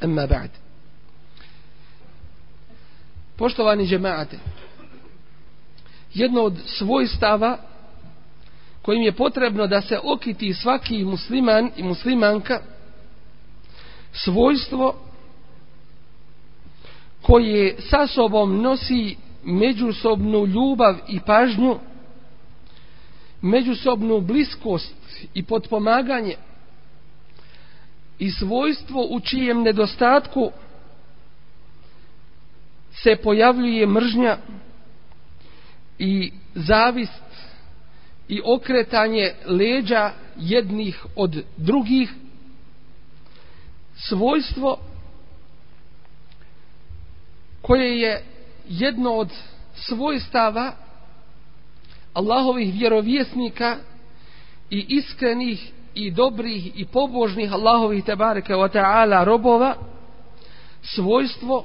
emma ba'd. Poštovani džemaate jedno od svojstava kojim je potrebno da se okiti svaki musliman i muslimanka svojstvo koje sa sobom nosi međusobnu ljubav i pažnju međusobnu bliskost i potpomaganje i svojstvo u čijem nedostatku se pojavljuje mržnja i zavist i okretanje leđa jednih od drugih svojstvo koje je jedno od svojstava Allahovih vjerovjesnika i iskrenih i dobrih i pobožnih Allahovih tebareke wa ta'ala robova svojstvo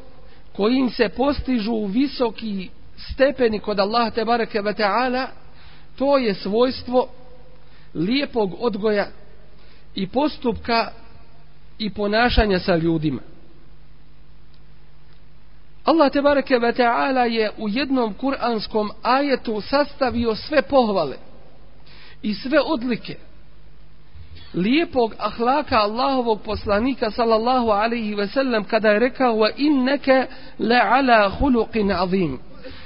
kojim se postižu visoki stepeni kod Allaha tebareke wa ta'ala to je svojstvo lijepog odgoja i postupka i ponašanja sa ljudima. Allah te bareke ve taala je u jednom kuranskom ajetu sastavio sve pohvale i sve odlike lijepog ahlaka Allahovog poslanika sallallahu alaihi ve sellem kada je rekao wa inneke le ala huluqin azim.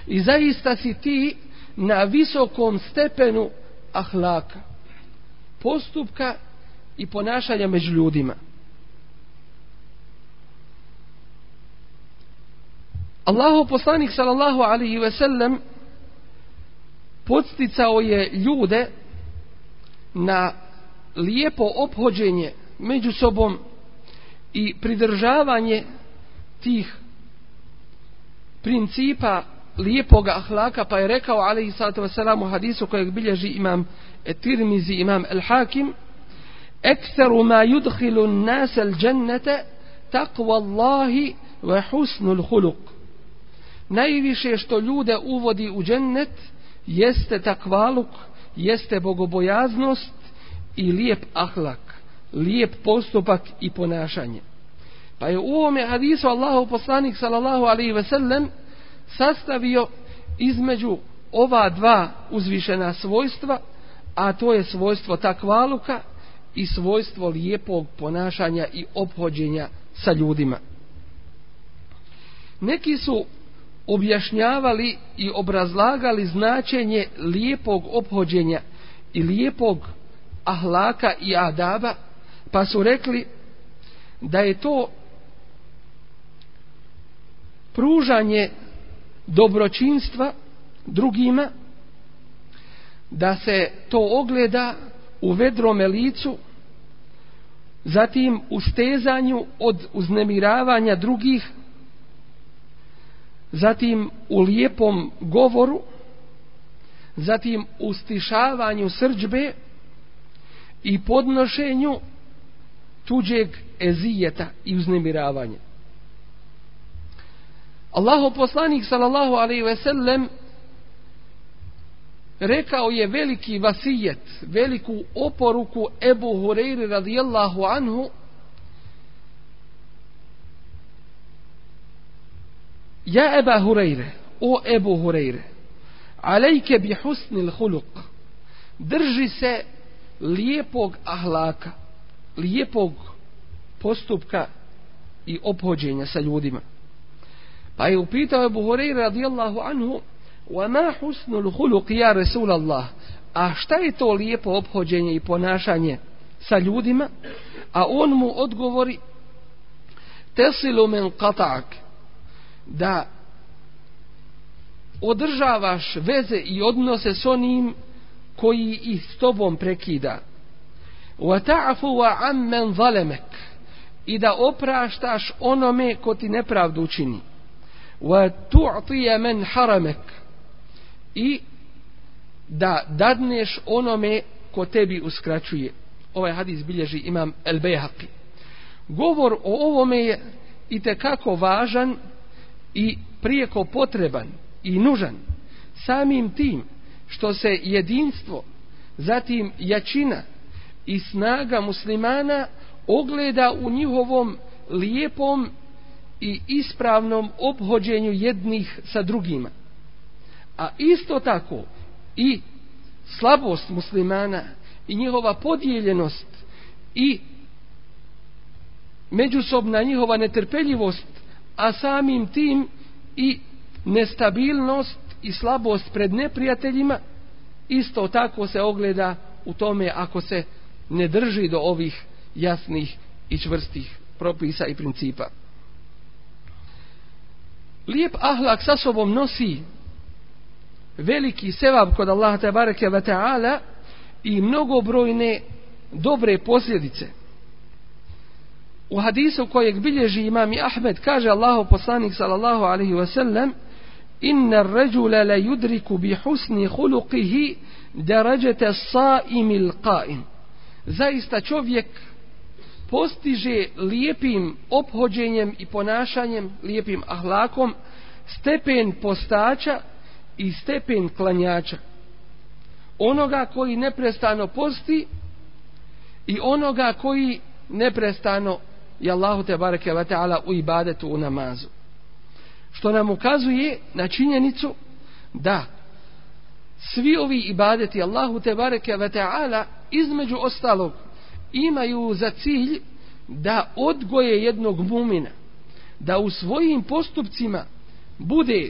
I zaista si ti na visokom stepenu ahlaka postupka i ponašanja među ljudima. Allahov poslanik sallallahu alaihi ve sellem podsticao je ljude na lijepo obhođenje među sobom i pridržavanje tih principa lijepog ahlaka pa je rekao alaihi sallatu wasalam u hadisu kojeg bilježi imam Tirmizi imam El Hakim ekseru ma yudhilu nas al džennete takva Allahi ve husnul huluk najviše što ljude uvodi u džennet jeste takvaluk jeste bogobojaznost i lijep ahlak, lijep postupak i ponašanje. Pa je u ovome hadisu Allahu poslanik sallallahu alaihi ve sellem sastavio između ova dva uzvišena svojstva, a to je svojstvo takvaluka i svojstvo lijepog ponašanja i obhođenja sa ljudima. Neki su objašnjavali i obrazlagali značenje lijepog obhođenja i lijepog ahlaka i adaba, pa su rekli da je to pružanje dobročinstva drugima, da se to ogleda u vedrome licu, zatim u stezanju od uznemiravanja drugih, zatim u lijepom govoru, zatim u stišavanju srđbe, i podnošenju tuđeg ezijeta i uznemiravanja. Allahu poslanik sallallahu alaihi ve sellem rekao je veliki vasijet, veliku oporuku Ebu Hureyri radijallahu anhu Ja Eba Hureyre, o Ebu Hureyre, alejke bi husnil huluk, drži se lijepog ahlaka, lijepog postupka i obhođenja sa ljudima. Pa je upitao Ebu Horeira radijallahu anhu وَمَا حُسْنُ الْخُلُقِ يَا رَسُولَ اللَّهِ a šta je to lijepo obhođenje i ponašanje sa ljudima? A on mu odgovori tesilu men qatak da održavaš veze i odnose s onim koji ih s tobom prekida. Wa ta'fu wa amman zalamak. I da opraštaš onome ko ti nepravdu učini. Wa tu'ti man haramak. I da dadneš onome ko tebi uskraćuje. Ovaj hadis bilježi imam El Bejhaqi. Govor o ovome je i kako važan i prijeko potreban i nužan. Samim tim što se jedinstvo, zatim jačina i snaga muslimana ogleda u njihovom lijepom i ispravnom obhođenju jednih sa drugima. A isto tako i slabost muslimana i njihova podijeljenost i međusobna njihova netrpeljivost, a samim tim i nestabilnost i slabost pred neprijateljima isto tako se ogleda u tome ako se ne drži do ovih jasnih i čvrstih propisa i principa. Lijep ahlak sa sobom nosi veliki sevab kod Allaha te bareke ve taala i mnogobrojne dobre posljedice. U hadisu kojeg bilježi imam Ahmed kaže Allahu poslanik sallallahu alaihi ve sellem inna ređule la yudriku bi husni huluqihi deređete saimil qaim. Zaista čovjek postiže lijepim obhođenjem i ponašanjem, lijepim ahlakom, stepen postača i stepen klanjača. Onoga koji neprestano posti i onoga koji neprestano je Allahu te bareke ve taala u ibadetu u namazu što nam ukazuje na činjenicu da svi ovi ibadeti Allahu te bareke ve taala između ostalog imaju za cilj da odgoje jednog mumina, da u svojim postupcima bude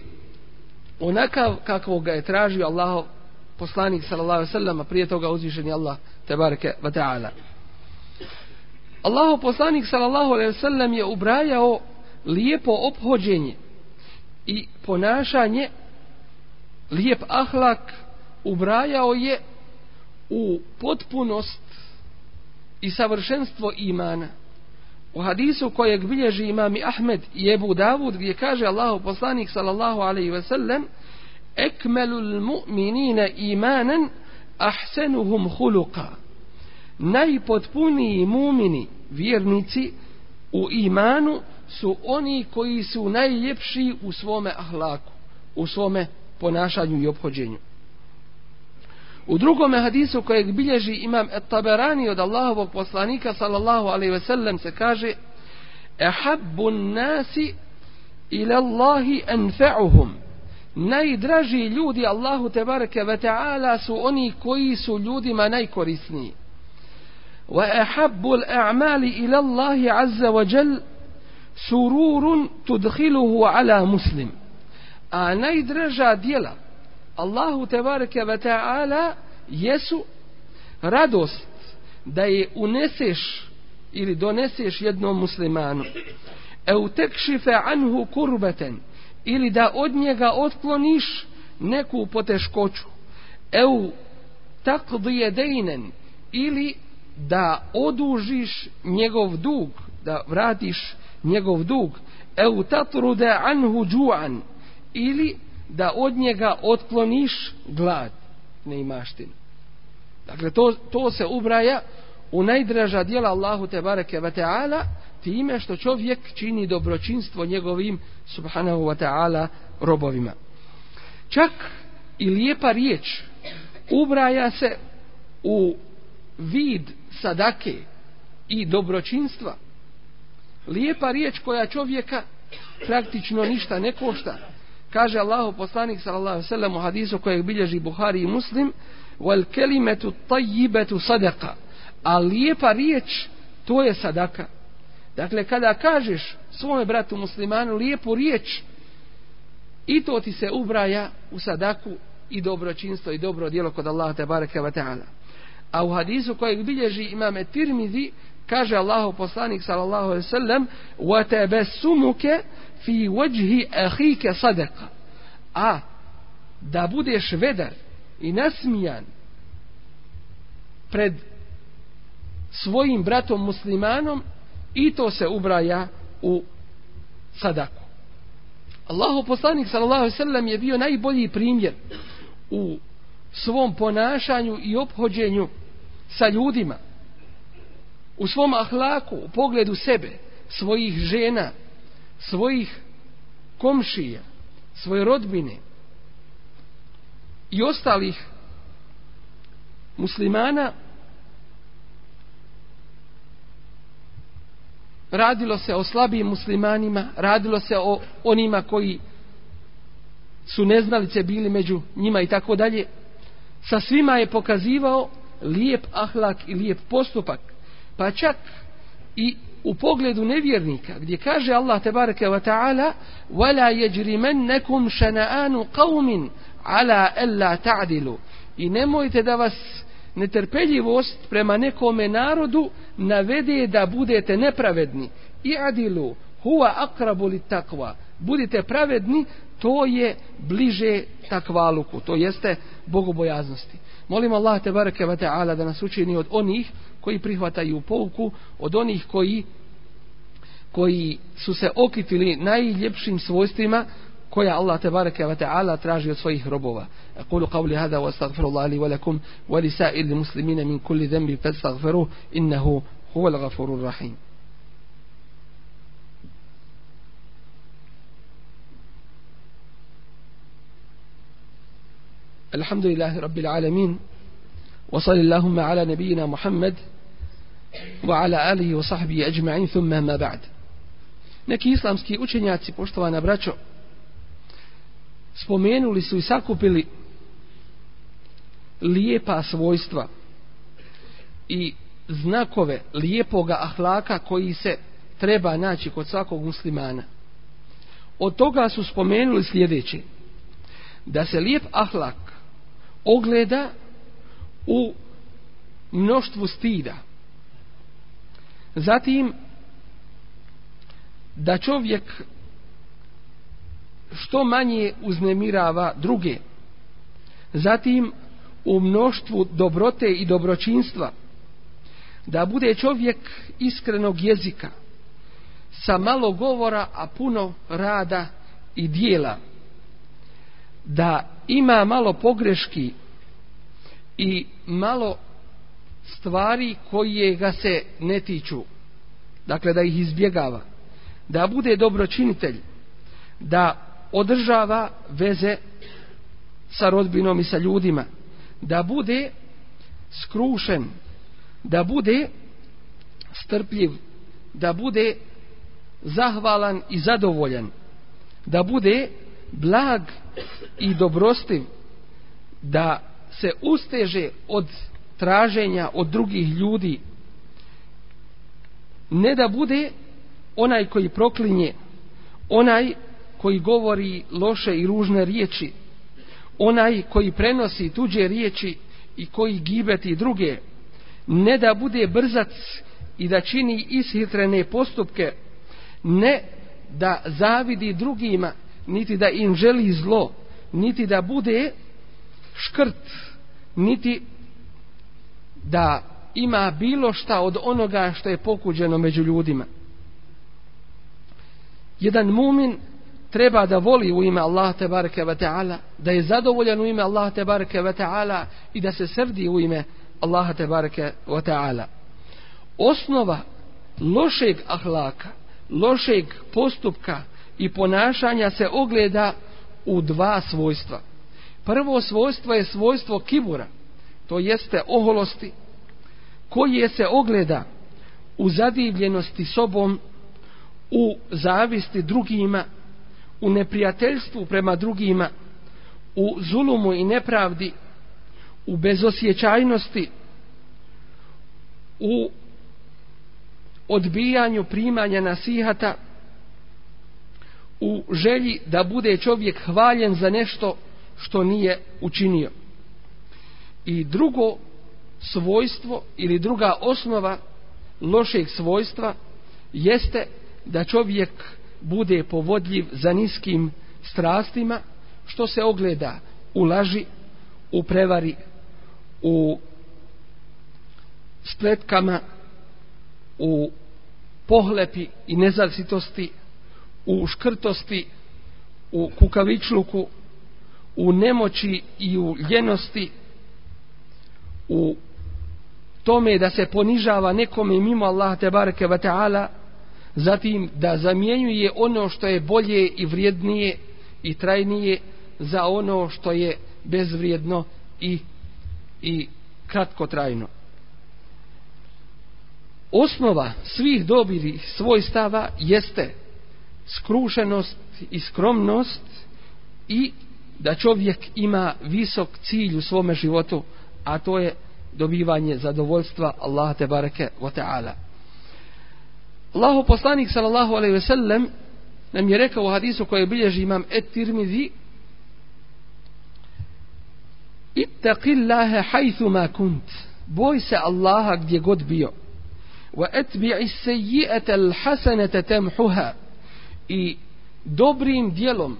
onakav kakvog ga je tražio Allah poslanik sallallahu alejhi ve sellem prije toga uzvišeni Allah tebareke ve taala. Allah poslanik sallallahu alejhi ve sellem je ubrajao lijepo ophođenje i ponašanje lijep ahlak ubrajao je u potpunost i savršenstvo imana. U hadisu kojeg bilježi imami Ahmed i Ebu Davud gdje kaže Allahu poslanik sallallahu alaihi ve sellem ekmelul mu'minina imanan ahsenuhum huluka. Najpotpuniji mumini vjernici u imanu su oni koji su najljepši u svome ahlaku u svome ponašanju i obhođenju U drugom hadisu kojeg bilježi imam At-Taberani od Allahovog poslanika sallallahu alejhi ve sellem se kaže Ehabbu nasi ila Allahi anfa'uhum Najdraži ljudi Allahu tebareke ve ta'ala su oni koji su ljudima najkorisniji. Wa ahabbu al-a'mali ila Allahi azza wa jalla" sururun tudhiluhu ala muslim. A najdraža djela Allahu tebareke ve ta'ala jesu radost da je uneseš ili doneseš jednom muslimanu eu tekšife anhu kurbeten ili da od njega otkloniš neku poteškoću eu takdije dejnen ili da odužiš njegov dug da vratiš njegov dug eu tatrude anhu džuan ili da od njega otkloniš glad neimaštinu. Dakle, to, to se ubraja u najdraža dijela Allahu te bareke ve ta'ala time što čovjek čini dobročinstvo njegovim subhanahu wa ta'ala robovima. Čak i lijepa riječ ubraja se u vid sadake i dobročinstva. Lijepa riječ koja čovjeka praktično ništa ne košta, kaže Allahu poslanik sallallahu alejhi ve sellem u hadisu kojeg bilježi Buhari i Muslim wal kalimatu tayyibatu sadaqa. A lijepa riječ to je sadaka. Dakle kada kažeš svome bratu muslimanu lijepu riječ i to ti se ubraja u sadaku i dobročinstvo i dobro djelo kod Allaha te bareke ve taala. A u hadisu kojeg bilježi imam Tirmizi kaže Allahu poslanik sallallahu alejhi ve sellem wa tabassumuka fi wajhi akhika sadaqa. A da budeš vedar i nasmijan pred svojim bratom muslimanom i to se ubraja u sadaku. Allahu poslanik sallallahu alejhi ve sellem je bio najbolji primjer u svom ponašanju i obhođenju sa ljudima u svom ahlaku, u pogledu sebe, svojih žena, svojih komšija, svoje rodbine i ostalih muslimana radilo se o slabijim muslimanima, radilo se o onima koji su neznalice bili među njima i tako dalje. Sa svima je pokazivao lijep ahlak i lijep postupak. Pa čak i u pogledu nevjernika gdje kaže Allah tebareke ve ta'ala wala yajrimannakum shana'anu qaumin ala alla ta'dilu. I nemojte da vas netrpeljivost prema nekome narodu navede da budete nepravedni. I adilu huwa aqrabu lit taqwa budite pravedni to je bliže takvaluku to jeste bogobojaznosti. Molim Allah te bareke ve taala da nas učini od onih koji prihvataju pouku, od onih koji koji su se okitili najljepšim svojstvima koja Allah te bareke ve taala traži od svojih robova. Aqulu qawli hada wa astaghfirullah li wa lakum wa li sa'il muslimina min kulli dhanbin fastaghfiruhu innahu huwal ghafurur rahim. الحمد لله رب العالمين وصل اللهم على نبينا محمد وعلى آله وصحبه أجمعين ثم ما بعد neki islamski učenjaci, poštovana braćo, spomenuli su i sakupili lijepa svojstva i znakove lijepoga ahlaka koji se treba naći kod svakog muslimana. Od toga su spomenuli sljedeće. Da se lijep ahlak ogleda u mnoštvu stida. Zatim, da čovjek što manje uznemirava druge. Zatim, u mnoštvu dobrote i dobročinstva. Da bude čovjek iskrenog jezika, sa malo govora, a puno rada i dijela. Da ima malo pogreški i malo stvari koje ga se ne tiču. Dakle, da ih izbjegava. Da bude dobročinitelj. Da održava veze sa rodbinom i sa ljudima. Da bude skrušen. Da bude strpljiv. Da bude zahvalan i zadovoljan. Da bude blag i dobrostiv. Da se usteže od traženja od drugih ljudi ne da bude onaj koji proklinje onaj koji govori loše i ružne riječi onaj koji prenosi tuđe riječi i koji gibeti druge ne da bude brzac i da čini ishitrene postupke ne da zavidi drugima niti da im želi zlo niti da bude škrt niti da ima bilo šta od onoga što je pokuđeno među ljudima. Jedan mumin treba da voli u ime Allah te bareke ve taala, da je zadovoljan u ime Allah te bareke ve taala i da se srdi u ime Allah te bareke ve taala. Osnova lošeg ahlaka, lošeg postupka i ponašanja se ogleda u dva svojstva. Prvo svojstvo je svojstvo kibura, to jeste oholosti, koje se ogleda u zadivljenosti sobom, u zavisti drugima, u neprijateljstvu prema drugima, u zulumu i nepravdi, u bezosjećajnosti, u odbijanju primanja nasihata, u želji da bude čovjek hvaljen za nešto što nije učinio. I drugo svojstvo ili druga osnova lošeg svojstva jeste da čovjek bude povodljiv za niskim strastima što se ogleda u laži, u prevari, u spletkama, u pohlepi i nezasitosti, u škrtosti, u kukavičluku, u nemoći i u ljenosti, u tome da se ponižava nekome mimo Allah te bareke ve taala zatim da zamjenjuje ono što je bolje i vrijednije i trajnije za ono što je bezvrijedno i i kratkotrajno. Osnova svih dobrih svojstava jeste skrušenost i skromnost i da čovjek ima visok cilj u svome životu a to je dobivanje zadovoljstva Allaha te bareke ve taala. Allahu poslanik sallallahu alejhi ve sellem nam je rekao u hadisu koji bilježi imam Et-Tirmizi Ittaqillaha haythu ma kunt. Boj se Allaha gdje god bio. Wa atbi'is sayyi'ata al-hasanata tamhuha. I dobrim djelom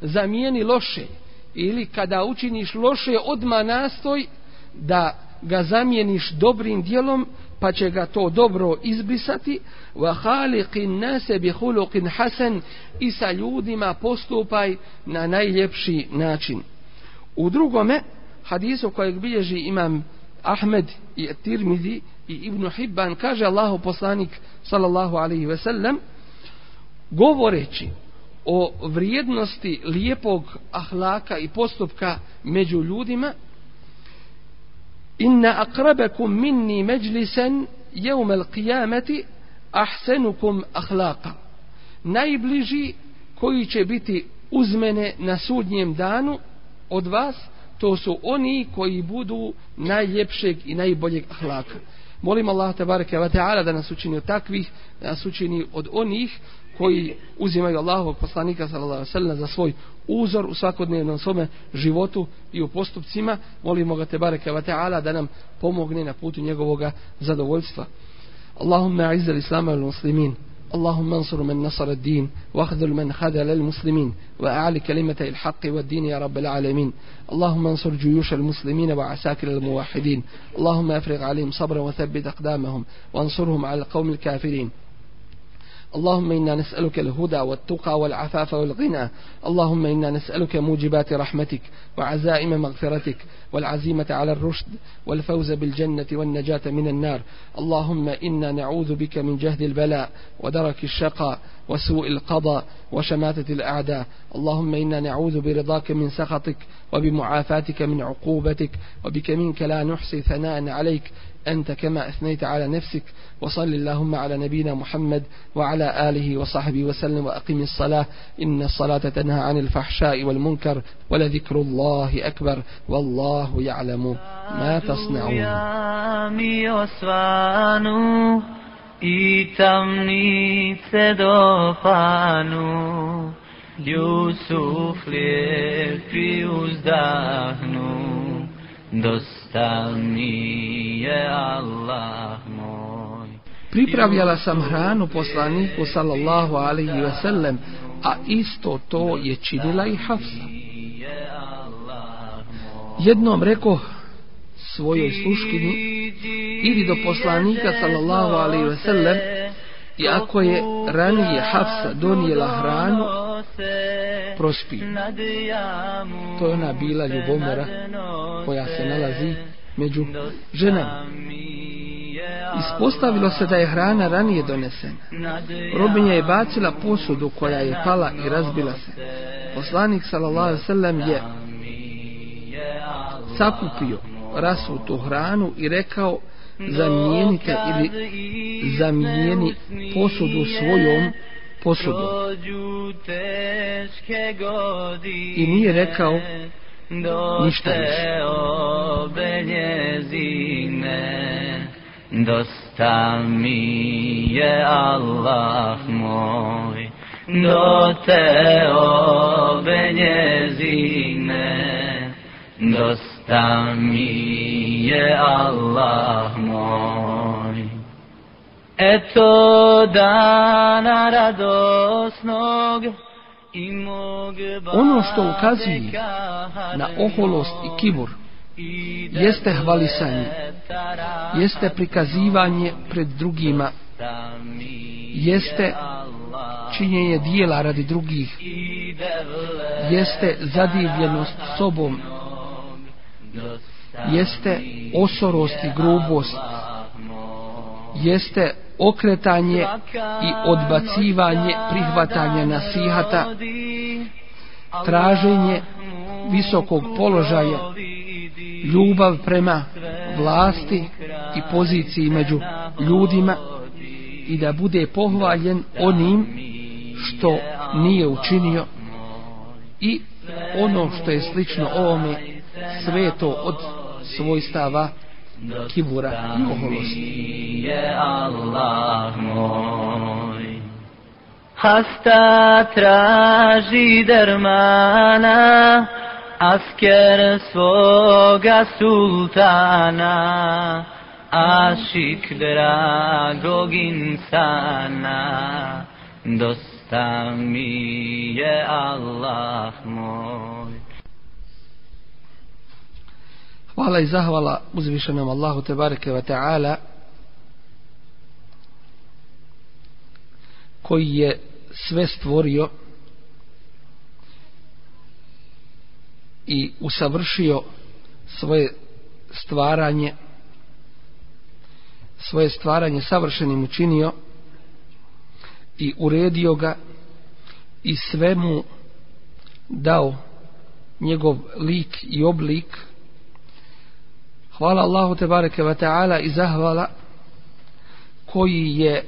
zamijeni loše ili kada učiniš loše odma nastoj da ga zamijeniš dobrim dijelom pa će ga to dobro izbrisati. Wa khaliqin nase bi khuluqin hasan i sa ljudima postupaj na najljepši način. U drugome hadisu kojeg bilježi imam Ahmed i Tirmizi i Ibn Hibban kaže Allahu poslanik sallallahu alaihi ve sellem govoreći o vrijednosti lijepog ahlaka i postupka među ljudima inna akrabakum minni majlisan yawm al-qiyamati ahsanukum najbliži koji će biti uz mene na sudnjem danu od vas to su oni koji budu najljepšeg i najboljeg ahlaka. Molim Allah te wa ve taala da nas učini od takvih, da nas učini od onih koji uzimaju Allahovog poslanika sallallahu alejhi ve sellem za svoj uzor u svakodnevnom svome životu i u postupcima. Molimo ga te bareke ve taala da nam pomogne na putu njegovog zadovoljstva. Allahumma a'izz al-islam wal muslimin اللهم انصر من نصر الدين واخذل من خذل المسلمين وأعلي كلمة الحق والدين يا رب العالمين اللهم انصر جيوش المسلمين وعساكر الموحدين اللهم افرغ عليهم صبرا وثبت أقدامهم وانصرهم على القوم الكافرين اللهم إنا نسألك الهدى والتقى والعفاف والغنى. اللهم إنا نسألك موجبات رحمتك وعزائم مغفرتك والعزيمة على الرشد والفوز بالجنة والنجاة من النار. اللهم إنا نعوذ بك من جهد البلاء ودرك الشقاء وسوء القضاء وشماتة الأعداء. اللهم إنا نعوذ برضاك من سخطك وبمعافاتك من عقوبتك وبك منك لا نحصي ثناء عليك. أنت كما أثنيت على نفسك وصل اللهم على نبينا محمد وعلى آله وصحبه وسلم وأقم الصلاة. إن الصلاة تنهى عن الفحشاء والمنكر ولذكر الله أكبر والله يعلم ما تصنعون. i tamnice dosta mi je Allah moj. Pripravljala sam hranu poslaniku sallallahu alaihi ve sellem, a isto to je činila i Hafsa. Jednom rekao svojoj sluškini, idi do poslanika sallallahu alaihi ve sellem, i ako je ranije Hafsa donijela hranu, prospi. To je ona bila ljubomora koja se nalazi među ženama. Ispostavilo se da je hrana ranije donesena. Robinja je bacila posudu koja je pala i razbila se. Poslanik sallam je sakupio rasutu hranu i rekao zamijenite ili zamijeni posudu svojom posudom. I nije rekao ništa više. Dosta mi je Allah moj, do te ove njezine, dosta mi je Allah moj. Eto dana radosnog, Ono što ukazuje na oholost i kibur jeste hvalisanje, jeste prikazivanje pred drugima, jeste činjenje dijela radi drugih, jeste zadivljenost sobom, jeste osorost i grubost, jeste okretanje i odbacivanje prihvatanja nasihata, traženje visokog položaja, ljubav prema vlasti i poziciji među ljudima i da bude pohvaljen onim što nije učinio i ono što je slično ovome sve to od svojstava kibura i oholosti. Je Allah moj. Hasta traži dermana, asker svoga sultana, ašik dragog insana, dosta mi je Allah moj. Hvala i zahvala uzvišenom Allahu Tebareke wa ve taala koji je sve stvorio i usavršio svoje stvaranje svoje stvaranje savršenim učinio i uredio ga i svemu dao njegov lik i oblik Hvala Allahu te bareke ve taala i zahvala koji je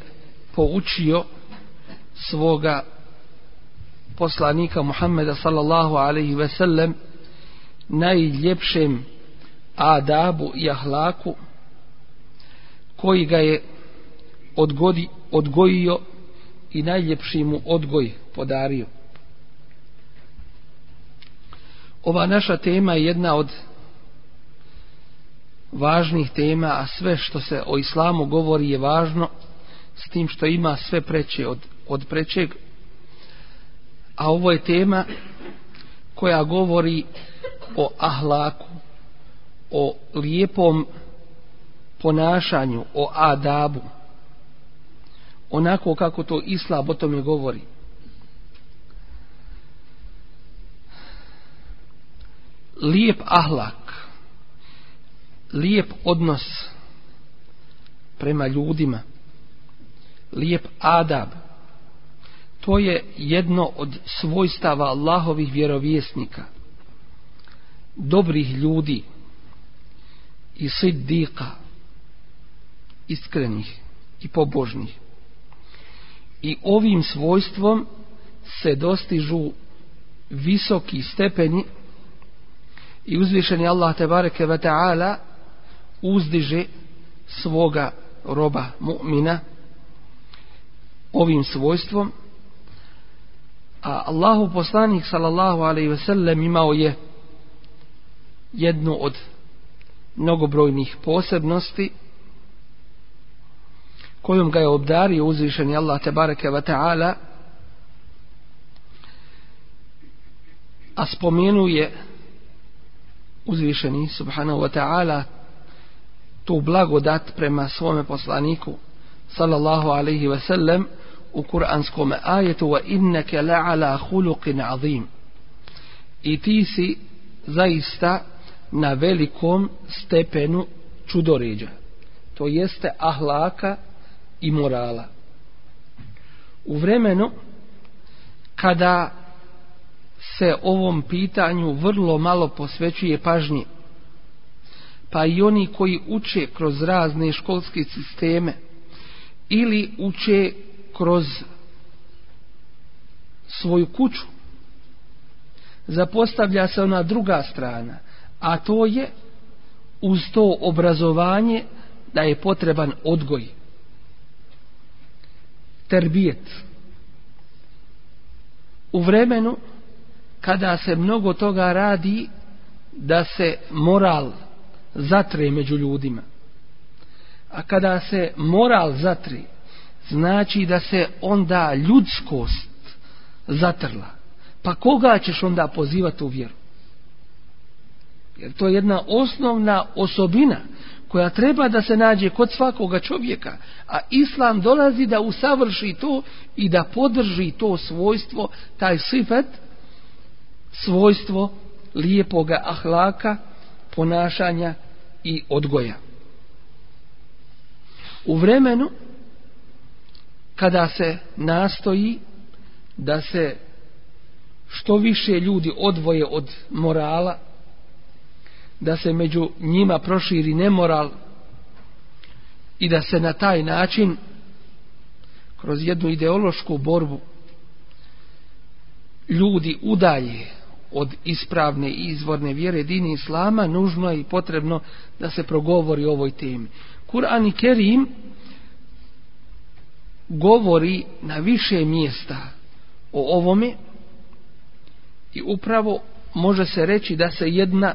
poučio svoga poslanika Muhammeda sallallahu alaihi ve sellem najljepšem adabu i ahlaku koji ga je odgodi, odgojio i najljepši mu odgoj podario. Ova naša tema je jedna od važnih tema, a sve što se o islamu govori je važno, s tim što ima sve preće od, od prečeg. A ovo je tema koja govori o ahlaku, o lijepom ponašanju, o adabu, onako kako to islam o tome govori. Lijep ahlak, lijep odnos prema ljudima, lijep adab, to je jedno od svojstava Allahovih vjerovjesnika, dobrih ljudi i siddika, iskrenih i pobožnih. I ovim svojstvom se dostižu visoki stepeni i uzvišeni Allah te bareke ve taala uzdiže svoga roba mu'mina ovim svojstvom a Allahu poslanik sallallahu alejhi ve sellem imao je jednu od mnogobrojnih posebnosti kojom ga je obdario uzvišeni Allah te bareke ve taala a spomenuje uzvišeni subhanahu wa ta'ala tu blagodat prema svome poslaniku sallallahu alaihi ve sellem u kuranskom ajetu wa inneke la'ala huluqin azim. I ti si zaista na velikom stepenu čudoređa. To jeste ahlaka i morala. U vremenu kada se ovom pitanju vrlo malo posvećuje pažnje pa i oni koji uče kroz razne školske sisteme ili uče kroz svoju kuću. Zapostavlja se ona druga strana a to je uz to obrazovanje da je potreban odgoj terbijet. U vremenu kada se mnogo toga radi da se moral zatre među ljudima. A kada se moral zatri, znači da se onda ljudskost zatrla. Pa koga ćeš onda pozivati u vjeru? Jer to je jedna osnovna osobina koja treba da se nađe kod svakoga čovjeka. A Islam dolazi da usavrši to i da podrži to svojstvo, taj sifet, svojstvo lijepoga ahlaka, ponašanja i odgoja. U vremenu kada se nastoji da se što više ljudi odvoje od morala, da se među njima proširi nemoral i da se na taj način kroz jednu ideološku borbu ljudi udalje od ispravne i izvorne vjere dini islama, nužno je i potrebno da se progovori o ovoj temi. Kur'an i Kerim govori na više mjesta o ovome i upravo može se reći da se jedna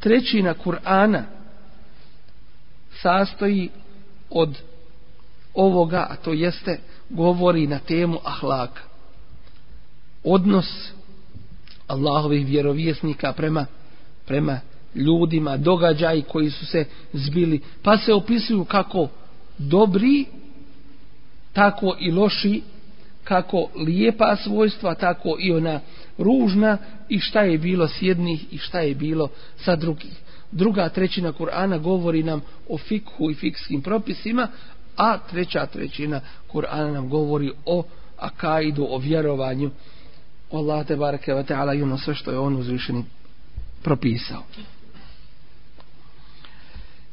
trećina Kur'ana sastoji od ovoga, a to jeste govori na temu ahlaka. Odnos Allahovih vjerovjesnika prema, prema ljudima, događaji koji su se zbili, pa se opisuju kako dobri, tako i loši, kako lijepa svojstva, tako i ona ružna i šta je bilo s jednih i šta je bilo sa drugih. Druga trećina Kur'ana govori nam o fikhu i fikskim propisima, a treća trećina Kur'ana nam govori o akaidu, o vjerovanju, Allah te bareke ve taala ima ono sve što je on uzvišeni propisao.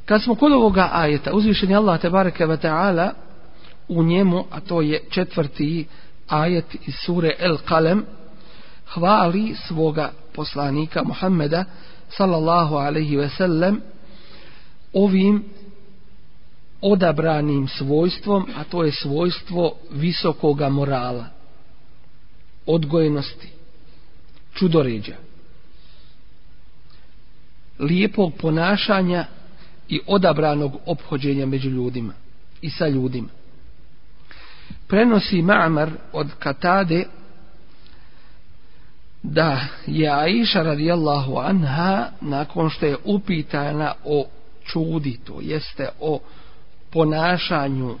Kad smo kod ovoga ajeta, uzvišeni Allah te bareke ve taala u njemu, a to je četvrti ajet iz sure El Kalem, hvali svoga poslanika Muhammeda sallallahu alaihi ve sellem ovim odabranim svojstvom, a to je svojstvo visokoga morala, odgojenosti, čudoređa, lijepog ponašanja i odabranog obhođenja među ljudima i sa ljudima. Prenosi Ma'mar od Katade da je Aisha radijallahu anha nakon što je upitana o čudi, to jeste o ponašanju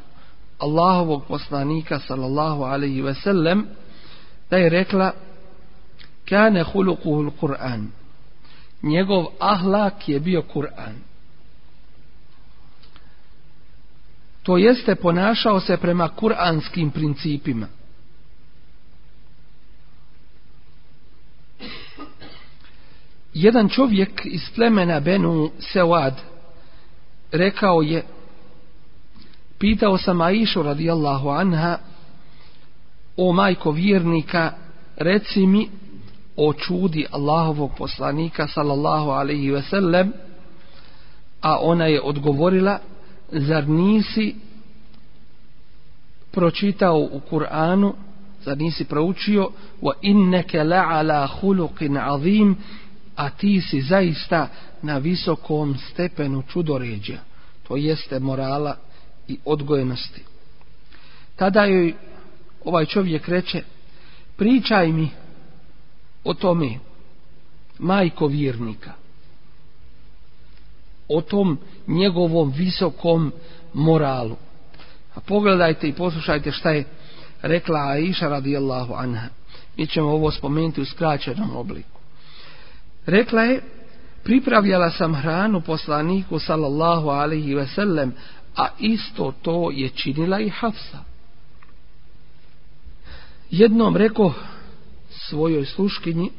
Allahovog poslanika sallallahu alaihi ve sellem da je rekla kane hulukuhu Kur'an njegov ahlak je bio Kur'an. To jeste ponašao se prema kuranskim principima. Jedan čovjek iz plemena Benu Sewad rekao je pitao sam Aishu radijallahu anha o majko vjernika reci mi o čudi Allahovog poslanika sallallahu alaihi ve sellem a ona je odgovorila zar nisi pročitao u Kur'anu zar nisi proučio wa inneke la'ala huluqin azim a ti si zaista na visokom stepenu čudoređa to jeste morala i odgojenosti tada joj ovaj čovjek reče pričaj mi o tome majko vjernika o tom njegovom visokom moralu. A pogledajte i poslušajte šta je rekla Aisha radijallahu anha. Mi ćemo ovo spomenuti u skraćenom obliku. Rekla je pripravljala sam hranu poslaniku sallallahu alaihi ve sellem a isto to je činila i Hafsa jednom reko svojoj sluškinji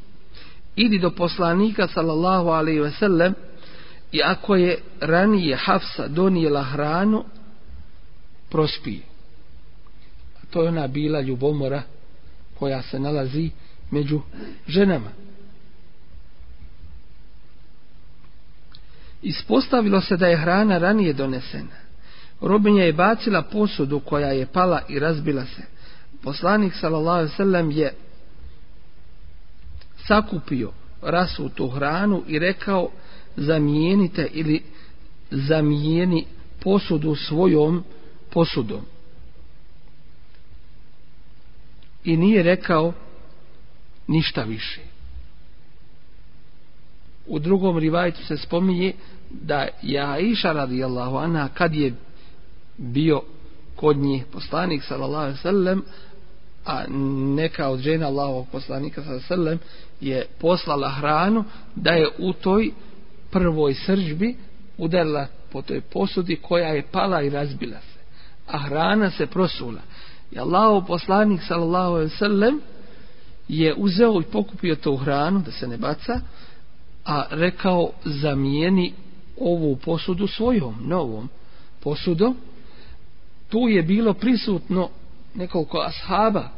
idi do poslanika sallallahu alaihi ve sellem i ako je ranije Hafsa donijela hranu prospi to je ona bila ljubomora koja se nalazi među ženama Ispostavilo se da je hrana ranije donesena. Robinja je bacila posudu koja je pala i razbila se. Poslanik sallallahu sellem je sakupio rasutu hranu i rekao zamijenite ili zamijeni posudu svojom posudom. I nije rekao ništa više. U drugom rivajtu se spominje da je Aisha radijallahu anha kad je bio kod njih poslanik sallallahu alaihi sallam a neka od žena Allahovog poslanika sallallahu alaihi je poslala hranu da je u toj prvoj sržbi udarila po toj posudi koja je pala i razbila se. A hrana se prosula. I Allahov poslanik sallallahu alaihi sallam je uzeo i pokupio tu hranu da se ne baca a rekao zamijeni ovu posudu svojom novom posudom. Tu je bilo prisutno nekoliko ashaba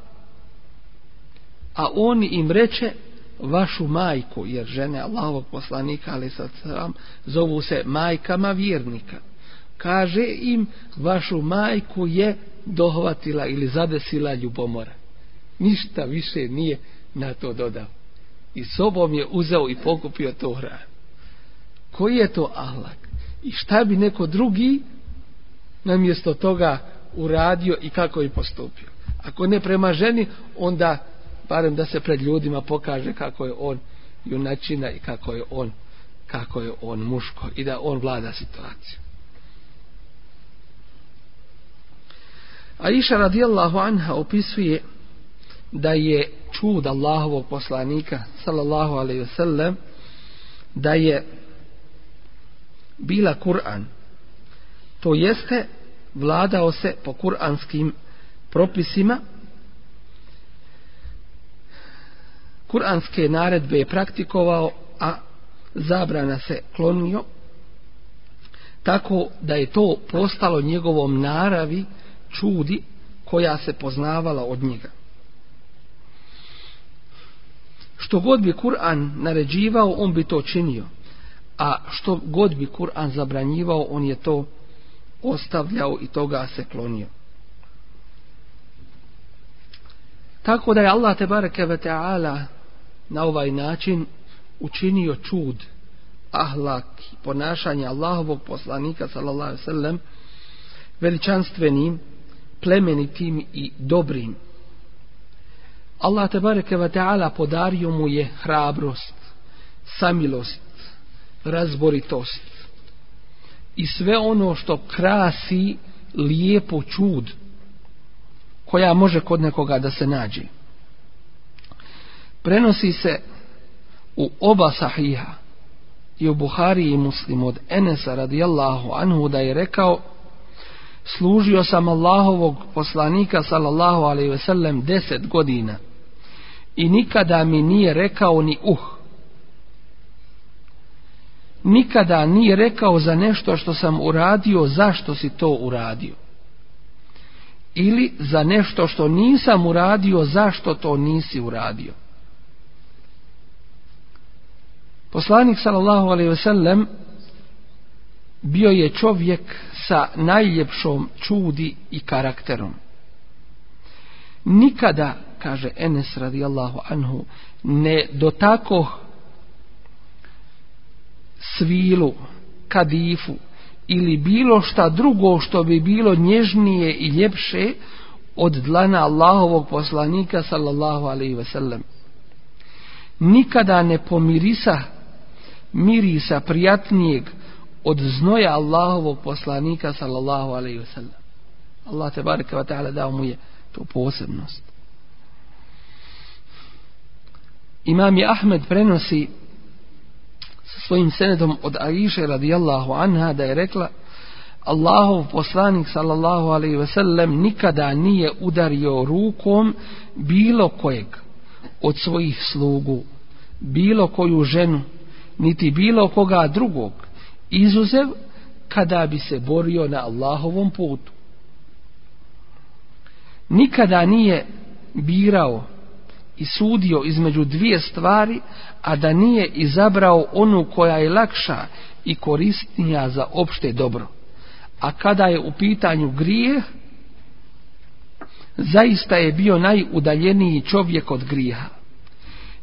a on im reče vašu majku jer žene Allahovog poslanika ali sad sam zovu se majkama vjernika. Kaže im vašu majku je dohvatila ili zadesila ljubomora. Ništa više nije na to dodao. I sobom je uzeo i pokupio to hranu. Koji je to ahlak? I šta bi neko drugi namjesto toga uradio i kako je postupio ako ne prema ženi onda barem da se pred ljudima pokaže kako je on junačina i kako je on kako je on muško i da on vlada situaciju a iša radijallahu anha opisuje da je čud Allahovog poslanika sallallahu alaihi wasallam da je bila Kur'an. To jeste vladao se po kuranskim propisima. Kur'anske naredbe je praktikovao, a zabrana se klonio, tako da je to postalo njegovom naravi čudi koja se poznavala od njega. Što god bi Kur'an naređivao, on bi to činio a što god bi Kur'an zabranjivao, on je to ostavljao i toga se klonio. Tako da je Allah te bareke ve taala na ovaj način učinio čud ahlak ponašanje Allahovog poslanika sallallahu alejhi ve sellem veličanstvenim, plemenitim i dobrim. Allah te bareke ve taala podario mu je hrabrost, samilost, razboritost i sve ono što krasi lijepo čud koja može kod nekoga da se nađe. Prenosi se u oba sahiha i u Buhari i Muslim od Enesa radijallahu anhu da je rekao služio sam Allahovog poslanika sallallahu alaihi ve sellem deset godina i nikada mi nije rekao ni uh nikada nije rekao za nešto što sam uradio zašto si to uradio? Ili za nešto što nisam uradio zašto to nisi uradio? Poslanik sallallahu alejhi ve sellem bio je čovjek sa najljepšom čudi i karakterom. Nikada kaže Enes radijallahu anhu ne dotakoh svilu kadifu ili bilo šta drugo što bi bilo nježnije i ljepše od dlana Allahovog poslanika sallallahu alaihi ve sellem. Nikada ne pomirisa mirisa prijatnijeg od znoja Allahovog poslanika sallallahu alaihi ve sellem. Allah te bareke ve ta'ala dao mu je tu posebnost. Imam je Ahmed prenosi svojim senedom od Aiše radijallahu anha da je rekla Allahov poslanik sallallahu alaihi ve sellem nikada nije udario rukom bilo kojeg od svojih slugu, bilo koju ženu, niti bilo koga drugog, izuzev kada bi se borio na Allahovom putu. Nikada nije birao i sudio između dvije stvari, a da nije izabrao onu koja je lakša i korisnija za opšte dobro. A kada je u pitanju grijeh, zaista je bio najudaljeniji čovjek od grijeha.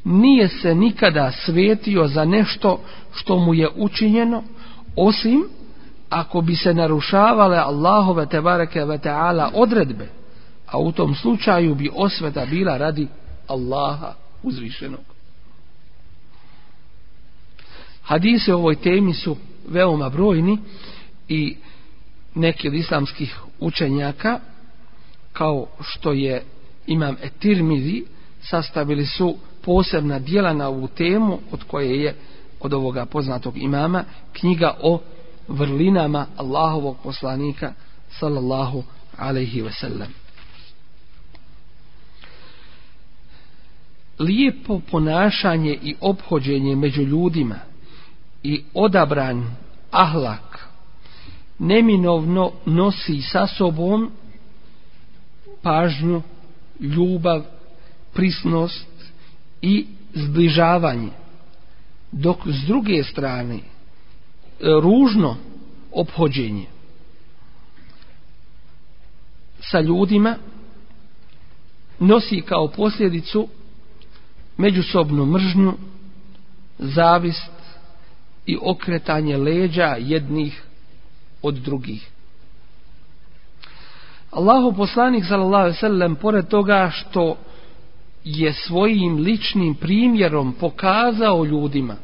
Nije se nikada svetio za nešto što mu je učinjeno, osim ako bi se narušavale Allahove tebareke ve ta'ala odredbe, a u tom slučaju bi osveta bila radi Allaha uzvišenog. Hadise o ovoj temi su veoma brojni i neki od islamskih učenjaka kao što je imam Etirmidi sastavili su posebna dijela na ovu temu od koje je od ovoga poznatog imama knjiga o vrlinama Allahovog poslanika sallallahu alaihi ve lijepo ponašanje i obhođenje među ljudima i odabran ahlak neminovno nosi sa sobom pažnju, ljubav, prisnost i zbližavanje. Dok s druge strane e, ružno obhođenje sa ljudima nosi kao posljedicu međusobnu mržnju, zavist i okretanje leđa jednih od drugih. Allahu poslanik sallallahu alejhi ve sellem pored toga što je svojim ličnim primjerom pokazao ljudima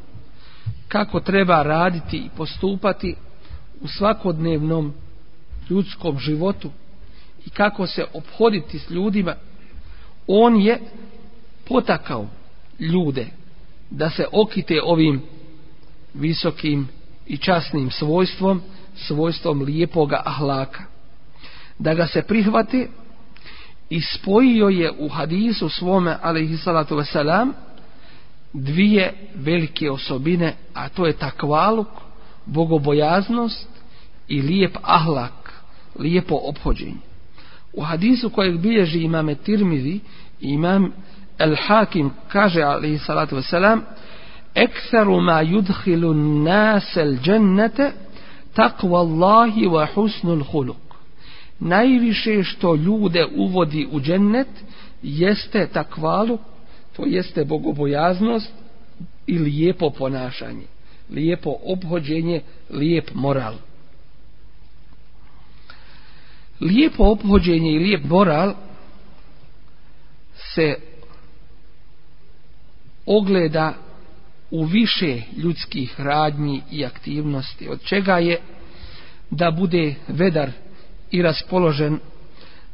kako treba raditi i postupati u svakodnevnom ljudskom životu i kako se obhoditi s ljudima, on je potakao ljude da se okite ovim visokim i časnim svojstvom, svojstvom lijepoga ahlaka. Da ga se prihvati i spojio je u hadisu svome, alaihissalatu wasalam, dvije velike osobine, a to je takvaluk, bogobojaznost i lijep ahlak, lijepo obhođenje. U hadisu kojeg bilježi imame Tirmizi, imam Al-Hakim kaže alaihi salatu wasalam Ekseru ma yudhilu nas al-đennete takva Allahi wa husnul huluk. Najviše što ljude uvodi u džennet jeste takvalu, to jeste bogobojaznost i lijepo ponašanje, lijepo obhođenje, lijep moral. Lijepo obhođenje i lijep moral se ogleda u više ljudskih radnji i aktivnosti, od čega je da bude vedar i raspoložen,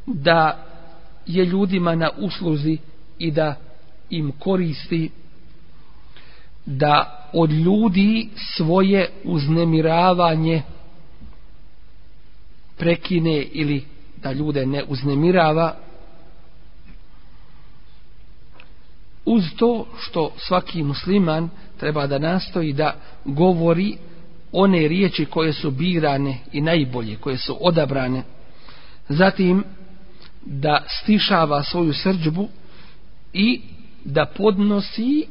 da je ljudima na usluzi i da im koristi, da od ljudi svoje uznemiravanje prekine ili da ljude ne uznemirava, uz to što svaki musliman treba da nastoji da govori one riječi koje su birane i najbolje, koje su odabrane, zatim da stišava svoju srđbu i da podnosi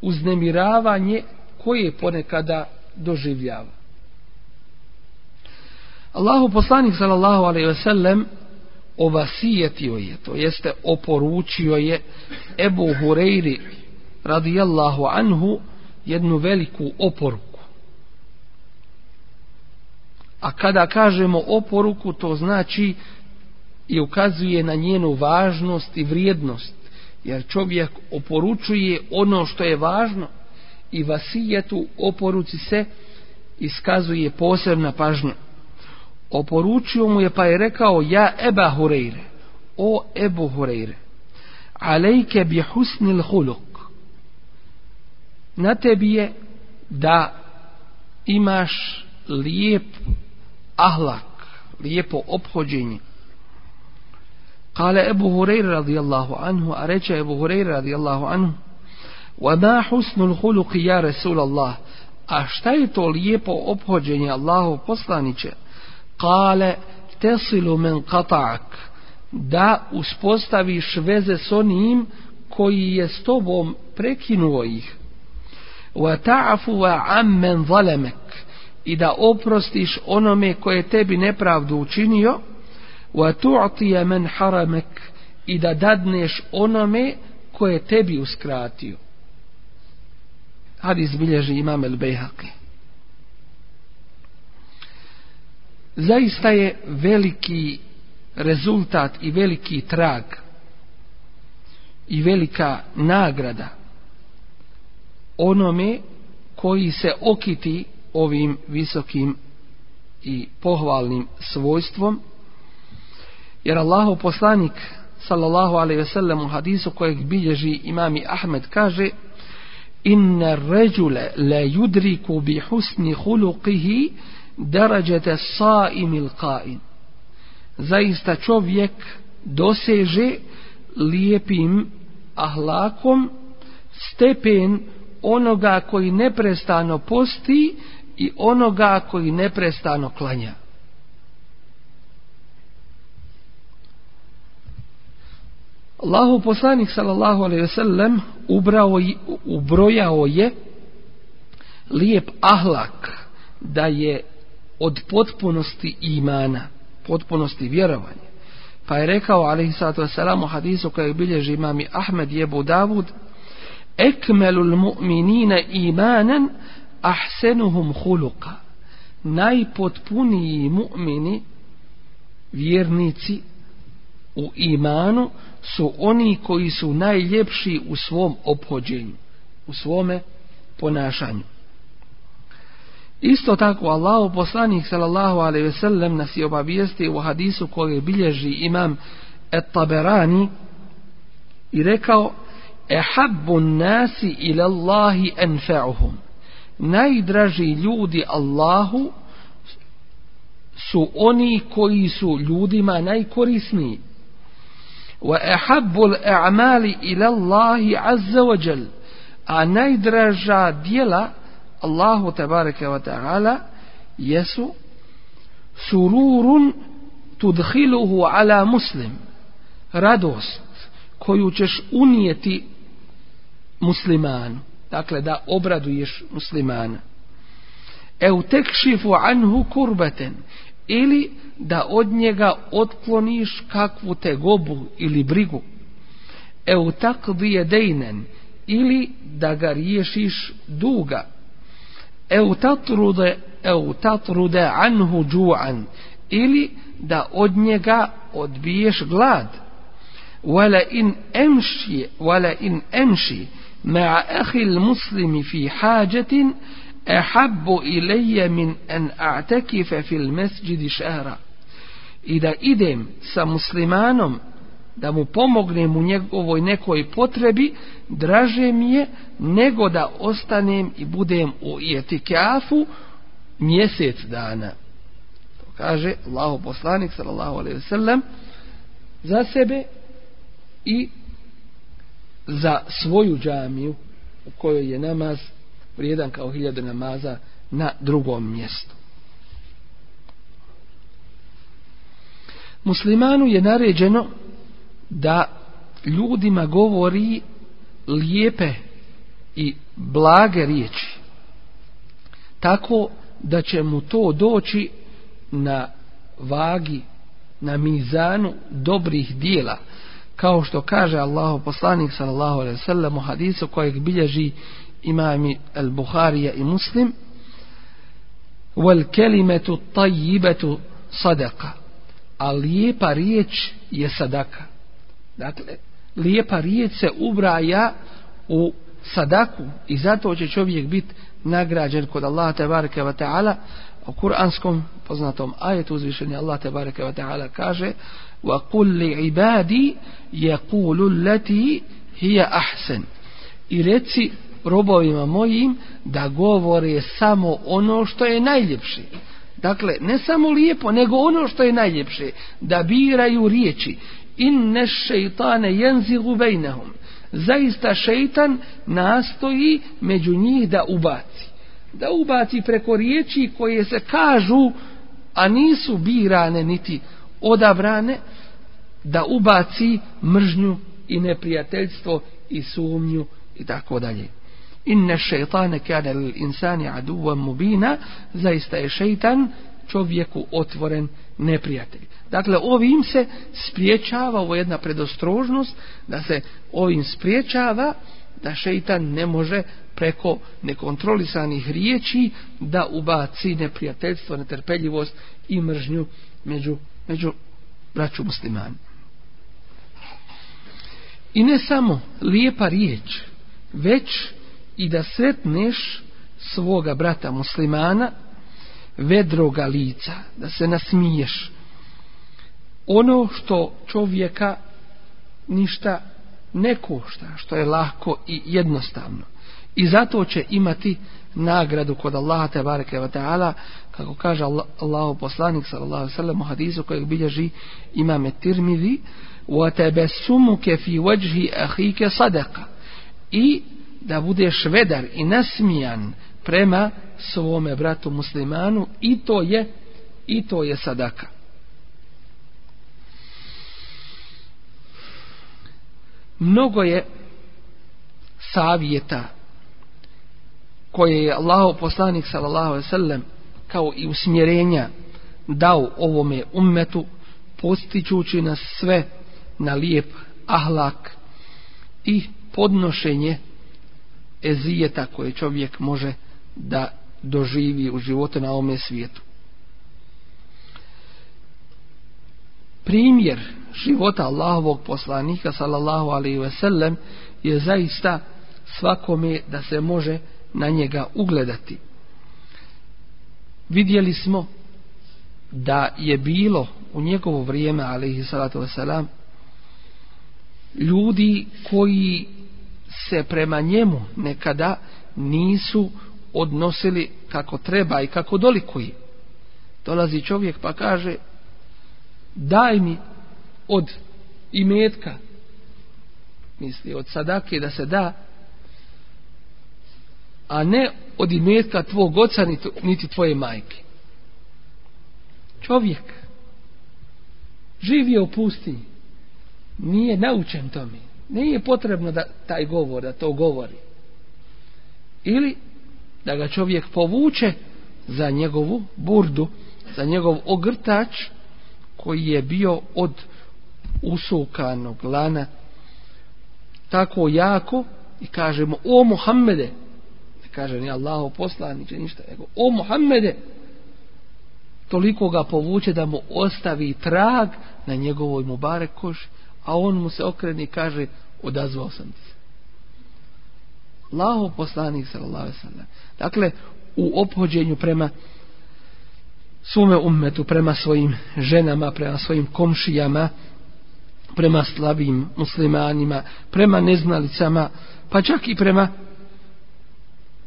uznemiravanje koje ponekada doživljava. Allahu poslanik sallallahu alejhi ve sellem ovasijetio je, to jeste oporučio je Ebu Hureyri radijallahu anhu jednu veliku oporuku. A kada kažemo oporuku, to znači i ukazuje na njenu važnost i vrijednost. Jer čovjek oporučuje ono što je važno i vasijetu oporuci se iskazuje posebna pažnja oporučio mu je pa je rekao ja Eba Hureyre o Ebu Hureyre alejke bi husnil huluk. Na tebi je da imaš lijep ahlak lijepo obhođenje kale Ebu Hureyre radijallahu anhu a reče Ebu Hureyre radijallahu anhu wa ma husnul huluk ja Resul Allah a šta je to lijepo obhođenje Allahu poslaniće kale tesilu men katak, da uspostaviš veze s onim koji je s tobom prekinuo ih. Wa ta'afu wa ammen zalemek i da oprostiš onome koje tebi nepravdu učinio. Wa tu'tija men haramek i da dadneš onome koje tebi uskratio. Hadis bilježi imam el Bejhaqi zaista je veliki rezultat i veliki trag i velika nagrada onome koji se okiti ovim visokim i pohvalnim svojstvom. Jer Allahu poslanik sallallahu alejhi ve sellem u hadisu kojeg bilježi imami Ahmed kaže inna rajula la yudriku bi husni khuluqihi darađete saimil qain. Zaista čovjek doseže lijepim ahlakom stepen onoga koji neprestano posti i onoga koji neprestano klanja. Allahu poslanik sallallahu alejhi ve sellem ubrao ubrojao je lijep ahlak da je od potpunosti imana, potpunosti vjerovanja. Pa je rekao, alaihi sallatu wasalam, u hadisu koje bilježi imami Ahmed jebu Davud, ekmelul mu'minina imanan ahsenuhum huluka. Najpotpuniji mu'mini, vjernici u imanu, su oni koji su najljepši u svom obhođenju, u svome ponašanju. Isto tako Allahu poslanik sallallahu alejhi ve sellem nas je obavijestio u hadisu koji bilježi imam Et-Taberani i rekao ehabbu nasi ila Allahi anfa'uhum. Najdraži ljudi Allahu su oni koji su ljudima najkorisniji. Wa ehabbu al-a'mali ila Allahi azza wa jal. A najdraža djela Allahu tebareke wa ta'ala jesu sururun tudhiluhu ala muslim radost koju ćeš unijeti muslimanu dakle da obraduješ muslimana Eu tekšifu anhu kurbeten. Ili da od njega otkloniš kakvu tegobu ili brigu. Eu takdije dejnen. Ili da ga riješiš duga. أو تطرد أو تطرد عنه جوعا إلي دا od njega odbiješ glad. ولئن أمشي ولئن أمشي مع أخي المسلم في حاجة أحب إلي من أن أعتكف في المسجد شهرا. إذا إدم سمسلمانم da mu pomognem u njegovoj nekoj potrebi, draže mi je nego da ostanem i budem u etikafu mjesec dana. To kaže Allahu poslanik sallallahu alejhi ve sellem za sebe i za svoju džamiju u kojoj je namaz vrijedan kao hiljadu namaza na drugom mjestu. Muslimanu je naređeno da ljudima govori lijepe i blage riječi. Tako da će mu to doći na vagi, na mizanu dobrih dijela. Kao što kaže Allahu poslanik sallallahu alejhi ve sellem u hadisu kojeg bilježi imami al-Buharija i Muslim wal kalimatu tayyibatu sadaqa. A lijepa riječ je sadaka. Dakle, lijepa riječ se ubraja u sadaku i zato će čovjek biti nagrađen kod Allaha te bareke ve taala. U kuranskom poznatom ajetu uzvišeni Allah te bareke ve taala kaže wa qul li ibadi yaqulu allati hiya ahsan. I reci robovima mojim da govore samo ono što je najljepše. Dakle ne samo lijepo nego ono što je najljepše da biraju riječi. Inne šeitane jenzigu vejnehum. Zaista šeitan nastoji među njih da ubaci. Da ubaci preko riječi koje se kažu, a nisu birane niti odabrane da ubaci mržnju i neprijateljstvo i sumnju i tako dalje. Inne šeitane kane lil insani aduvan mubina, zaista je šeitan čovjeku otvoren neprijatelj. Dakle, ovim se spriječava, ovo jedna predostrožnost, da se ovim spriječava da šeitan ne može preko nekontrolisanih riječi da ubaci neprijateljstvo, netrpeljivost i mržnju među, među braću muslimani. I ne samo lijepa riječ, već i da sretneš svoga brata muslimana vedroga lica, da se nasmiješ. Ono što čovjeka ništa ne košta, što je lahko i jednostavno. I zato će imati nagradu kod Allaha te bareke ve taala kako kaže Allahu poslanik sallallahu alejhi ve sellem u hadisu kojeg bilježi Imam Tirmizi wa tabassumuka fi wajhi akhika sadaqa i da budeš vedar i nasmijan prema svome bratu muslimanu i to je i to je sadaka. Mnogo je savjeta koje je Allahu poslanik sallallahu alejhi ve sellem kao i usmjerenja dao ovome ummetu postičući nas sve na lijep ahlak i podnošenje ezijeta koje čovjek može da doživi u životu na ovome svijetu. Primjer života Allahovog poslanika sallallahu alaihi ve sellem je zaista svakome da se može na njega ugledati. Vidjeli smo da je bilo u njegovo vrijeme, alaihi salatu wasalam, ljudi koji se prema njemu nekada nisu odnosili kako treba i kako dolikuje. Dolazi čovjek pa kaže daj mi od imetka misli od sadake da se da a ne od imetka tvog oca niti, tvoje majke. Čovjek živio u pustinji, nije naučen tome. Nije potrebno da taj govor, da to govori. Ili da ga čovjek povuče za njegovu burdu, za njegov ogrtač koji je bio od usukanog lana tako jako i kažemo o Muhammede ne kaže ni Allahu poslaniče ništa nego o Muhammede toliko ga povuče da mu ostavi trag na njegovoj mubare koži a on mu se okreni i kaže odazvao sam ti se. Allahu poslanik sallallahu alejhi ve sellem dakle u obhođenju prema svome ummetu, prema svojim ženama, prema svojim komšijama, prema slabim muslimanima, prema neznalicama, pa čak i prema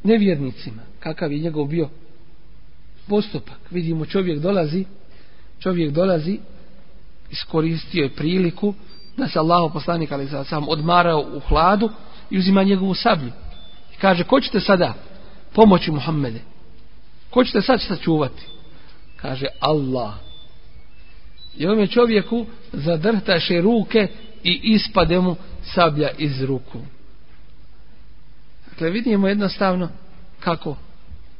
nevjernicima. Kakav je njegov bio postupak. Vidimo čovjek dolazi, čovjek dolazi, iskoristio je priliku da se Allah poslanik ali sam odmarao u hladu i uzima njegovu sablju. I kaže, ko ćete sada pomoći Muhammede? Ko ćete sad sačuvati? Kaže, Allah. I ovome čovjeku zadrhtaše ruke i ispade mu sablja iz ruku. Dakle, vidimo jednostavno kako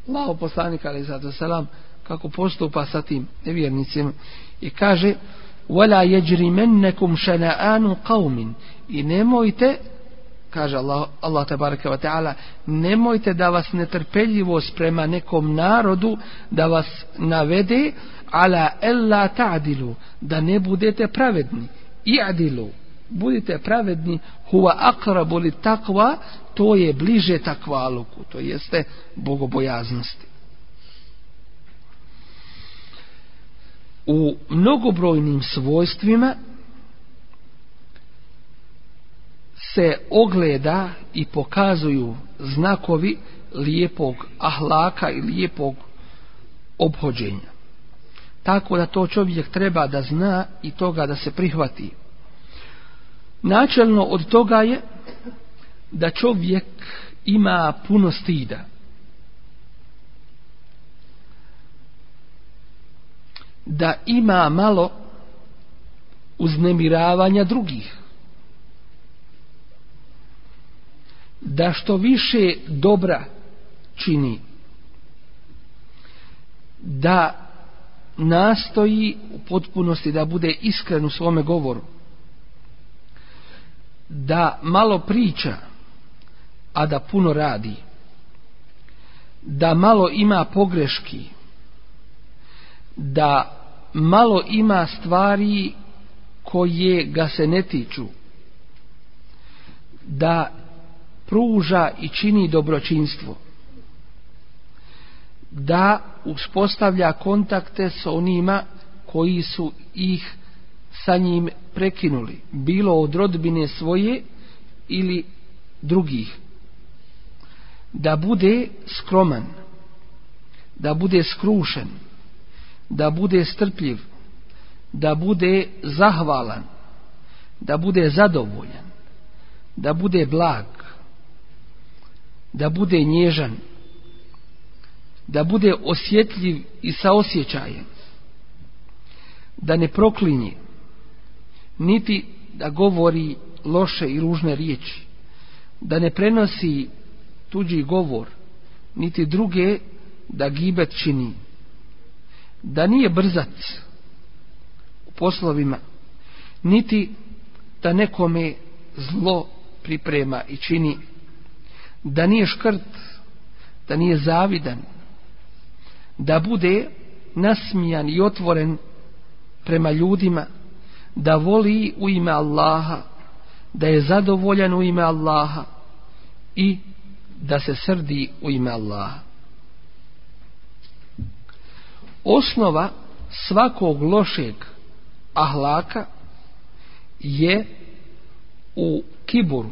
Allaho poslanik, ali zato selam, kako postupa sa tim nevjernicima. I kaže, وَلَا يَجْرِمَنَّكُمْ شَنَآنُ قَوْمٍ I nemojte, kaže Allah, Allah tabaraka wa ta'ala, nemojte da vas netrpeljivost prema nekom narodu, da vas navede, ala ella ta'dilu, da ne budete pravedni. I'dilu, budite pravedni, huwa aqrabu li takva, to je bliže takvaluku, to jeste bogobojaznosti. U mnogobrojnim svojstvima se ogleda i pokazuju znakovi lijepog ahlaka i lijepog obhođenja. Tako da to čovjek treba da zna i toga da se prihvati. Načelno od toga je da čovjek ima puno stida. Da ima malo uznemiravanja drugih. Da što više dobra čini. Da nastoji u potpunosti da bude iskren u svome govoru. Da malo priča, a da puno radi. Da malo ima pogreški. Da malo ima stvari koje ga se ne tiču. Da pruža i čini dobročinstvo da uspostavlja kontakte s onima koji su ih sa njim prekinuli, bilo od rodbine svoje ili drugih. Da bude skroman, da bude skrušen, da bude strpljiv, da bude zahvalan, da bude zadovoljan, da bude blag, da bude nježan, da bude osjetljiv i saosjećajen, da ne proklinje, niti da govori loše i ružne riječi, da ne prenosi tuđi govor, niti druge da gibet čini, da nije brzac u poslovima, niti da nekome zlo priprema i čini, da nije škrt, da nije zavidan, da bude nasmijan i otvoren prema ljudima, da voli u ime Allaha, da je zadovoljan u ime Allaha i da se srdi u ime Allaha. Osnova svakog lošeg ahlaka je u kiburu,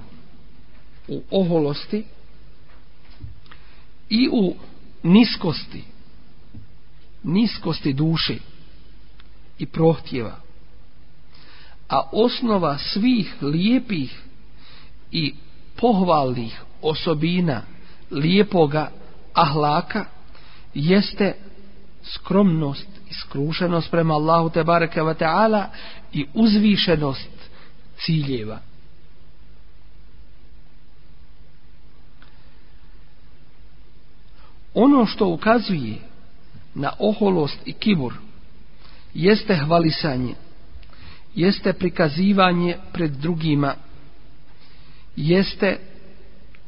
u oholosti i u niskosti, niskosti duše i prohtjeva. A osnova svih lijepih i pohvalnih osobina lijepoga ahlaka jeste skromnost i skrušenost prema Allahu te bareke ve taala i uzvišenost ciljeva. Ono što ukazuje na oholost i kibur jeste hvalisanje, jeste prikazivanje pred drugima, jeste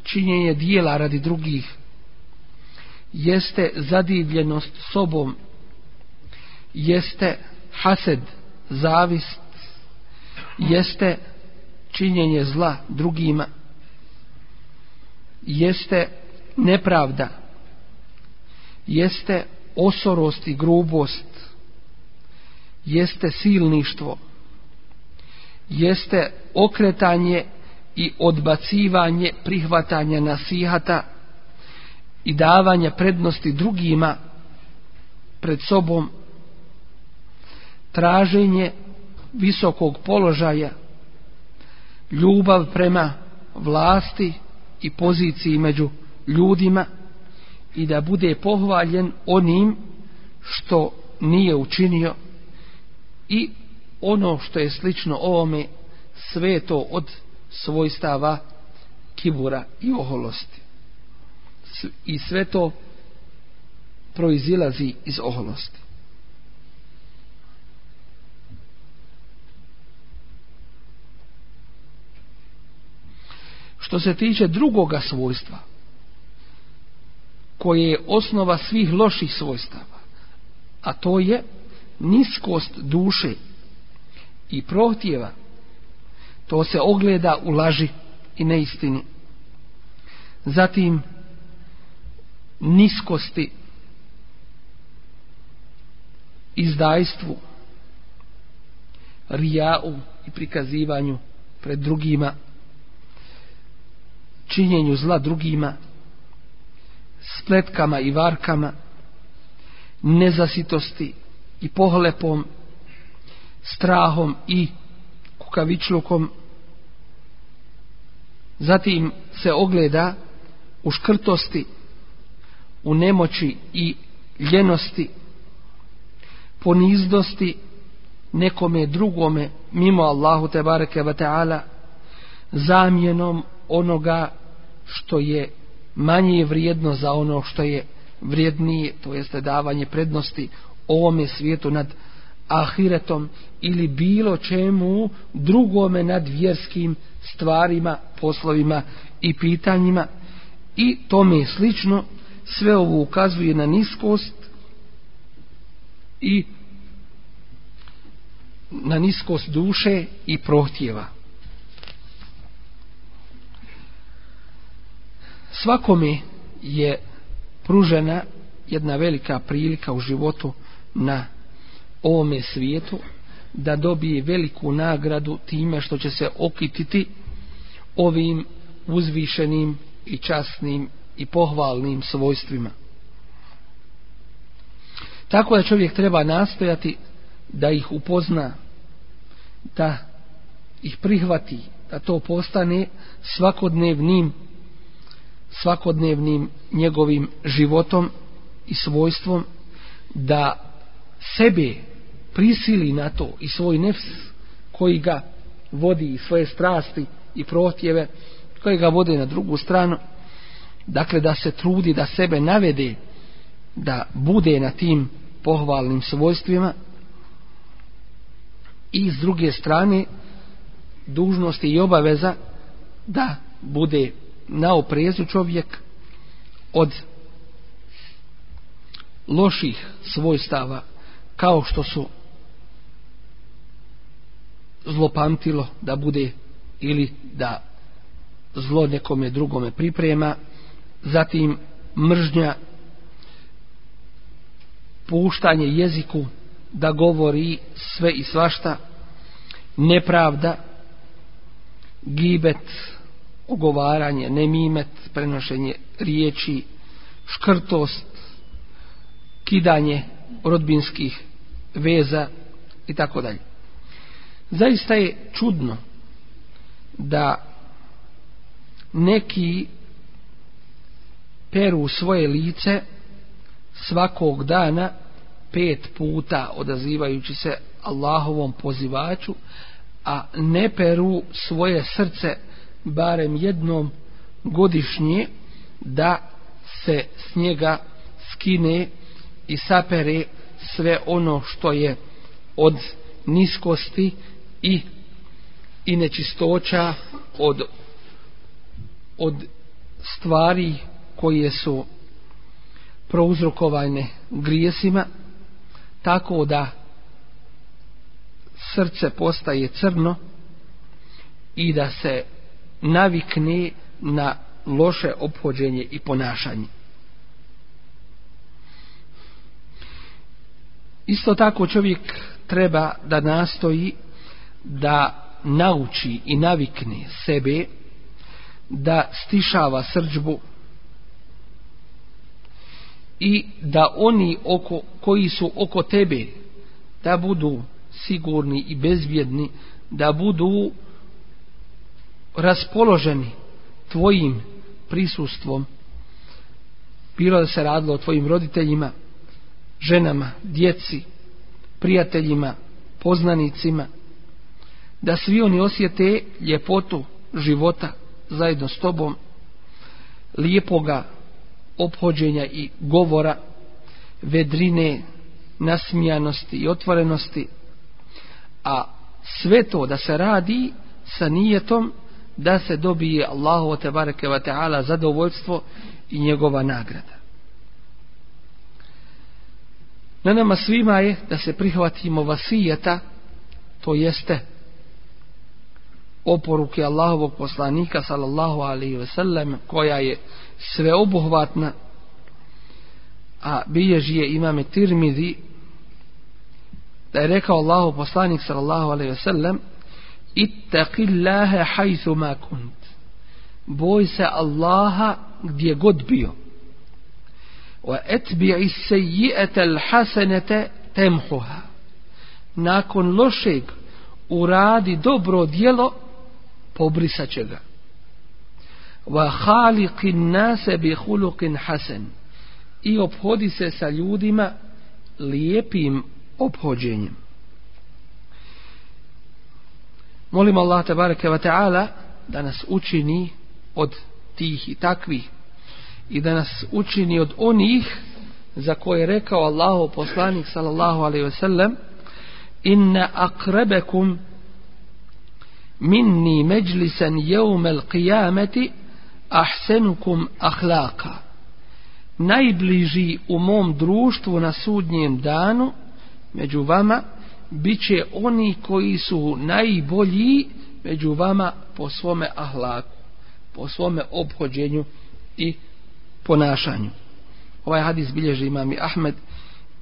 činjenje dijela radi drugih, jeste zadivljenost sobom, jeste hased, zavist, jeste činjenje zla drugima, jeste nepravda, jeste osorost i grubost, jeste silništvo, jeste okretanje i odbacivanje prihvatanja nasihata i davanja prednosti drugima pred sobom, traženje visokog položaja, ljubav prema vlasti i poziciji među ljudima i da bude pohvaljen onim što nije učinio i ono što je slično ovome sve to od svojstava kibura i oholosti. I sve to proizilazi iz oholosti. Što se tiče drugoga svojstva, koje je osnova svih loših svojstava, a to je niskost duše i prohtjeva, to se ogleda u laži i neistini. Zatim, niskosti izdajstvu, rijau i prikazivanju pred drugima, činjenju zla drugima, spletkama i varkama, nezasitosti i pohlepom, strahom i kukavičlukom. Zatim se ogleda u škrtosti, u nemoći i ljenosti, poniznosti nekome drugome mimo Allahu te bareke ve taala zamjenom onoga što je manje je vrijedno za ono što je vrijednije, to jeste davanje prednosti ovome svijetu nad ahiretom ili bilo čemu drugome nad vjerskim stvarima, poslovima i pitanjima i tome slično sve ovo ukazuje na niskost i na niskost duše i prohtjeva. Svakome je pružena jedna velika prilika u životu na ovome svijetu da dobije veliku nagradu time što će se okititi ovim uzvišenim i časnim i pohvalnim svojstvima. Tako da čovjek treba nastojati da ih upozna, da ih prihvati, da to postane svakodnevnim svakodnevnim njegovim životom i svojstvom da sebe prisili na to i svoj nefs koji ga vodi i svoje strasti i protjeve koji ga vode na drugu stranu. Dakle da se trudi da sebe navede da bude na tim pohvalnim svojstvima. I s druge strane dužnosti i obaveza da bude na oprezu čovjek od loših svojstava kao što su zlopamtilo da bude ili da zlo nekome drugome priprema zatim mržnja puštanje jeziku da govori sve i svašta nepravda gibet ugovaranje, nemimet, prenošenje riječi, škrtost, kidanje rodbinskih veza i tako dalje. Zaista je čudno da neki peru svoje lice svakog dana pet puta odazivajući se Allahovom pozivaču, a ne peru svoje srce barem jednom godišnje da se s njega skine i sapere sve ono što je od niskosti i i nečistoća od od stvari koje su prouzrokovane grijesima tako da srce postaje crno i da se navikne na loše obhođenje i ponašanje. Isto tako čovjek treba da nastoji da nauči i navikne sebe da stišava srđbu i da oni oko, koji su oko tebe da budu sigurni i bezbjedni da budu raspoloženi tvojim prisustvom. Bilo da se radilo o tvojim roditeljima ženama, djeci prijateljima, poznanicima da svi oni osjete ljepotu života zajedno s tobom lijepoga ophođenja i govora vedrine nasmijanosti i otvorenosti a sve to da se radi sa nijetom da se dobije Allahu te bareke ve taala zadovoljstvo i njegova nagrada. Na nama svima je da se prihvatimo vasijeta, to jeste oporuke Allahovog poslanika sallallahu alaihi ve sellem koja je sveobuhvatna a bilježi je imame Tirmidhi da je rekao Allahov poslanik sallallahu alaihi ve sellem ittaqillaha haythu ma kunt. Boj se Allaha gdje god bio. Wa atbi'i sayyi'ata al-hasanata tamhuha. Nakon lošeg uradi dobro djelo pobrisat će ga. Wa khaliqin nase bi khuluqin hasan. I obhodi se sa ljudima lijepim obhođenjem. Molim Allah tabaraka wa ta'ala da nas učini od tih i takvih i da nas učini od onih za koje je rekao Allahu poslanik sallallahu alejhi ve sellem inna aqrabakum minni majlisan yawm al-qiyamati ahsanukum akhlaqa. Najbliži u mom društvu na sudnjem danu među vama bit će oni koji su najbolji među vama po svome ahlaku, po svome obhođenju i ponašanju. Ovaj hadis bilježi imami Ahmed,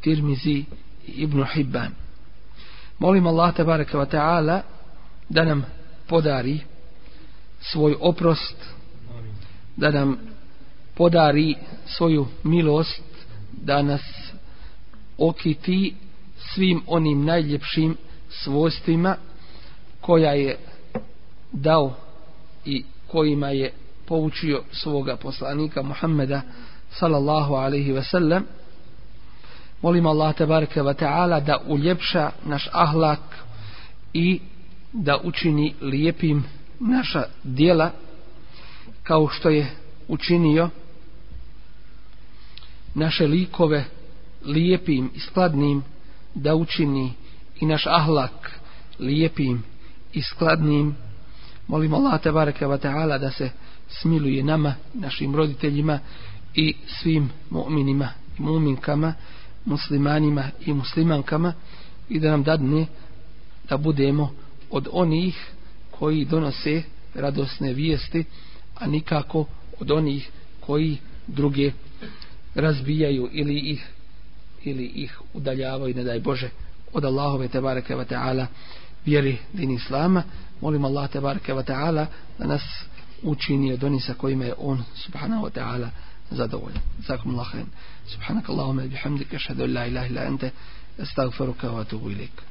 Tirmizi i Ibn Hibban. Molim Allah tabaraka wa ta'ala da nam podari svoj oprost, da nam podari svoju milost, da nas okiti svim onim najljepšim svojstvima koja je dao i kojima je poučio svoga poslanika Muhammeda sallallahu alaihi ve sellem molim Allah tabaraka wa ta'ala da uljepša naš ahlak i da učini lijepim naša dijela kao što je učinio naše likove lijepim i skladnim da učini i naš ahlak lijepim i skladnim. Molim Allah tabaraka wa ta'ala da se smiluje nama, našim roditeljima i svim mu'minima i mu'minkama muslimanima i muslimankama i da nam dadne da budemo od onih koji donose radosne vijesti a nikako od onih koji druge razbijaju ili ih ili ih udaljavaju, ne daj Bože, od Allahove tebareke wa ta'ala vjeri din Islama. Molim Allah tebareke wa ta'ala da nas učini od onih sa kojima je On subhanahu wa ta'ala zadovoljan. Zakum Allah khain. Subhanak Allahumma bihamdika ashhadu an la ilaha illa anta astaghfiruka wa atubu ilaik.